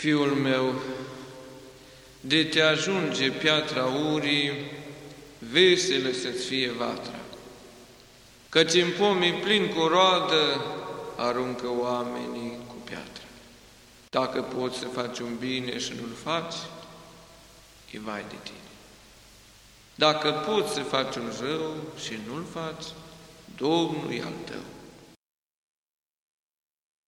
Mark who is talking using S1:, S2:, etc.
S1: Fiul meu, de te ajunge piatra urii, vesele să-ți fie vatra. Căci în pomii plin cu roadă aruncă oamenii cu piatră. Dacă poți să faci un bine și nu-l faci, e vai de tine. Dacă poți să faci un rău și nu-l faci, Domnul e al tău.